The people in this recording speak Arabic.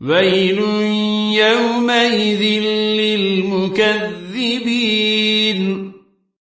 ويل يومئذ للمكذبين.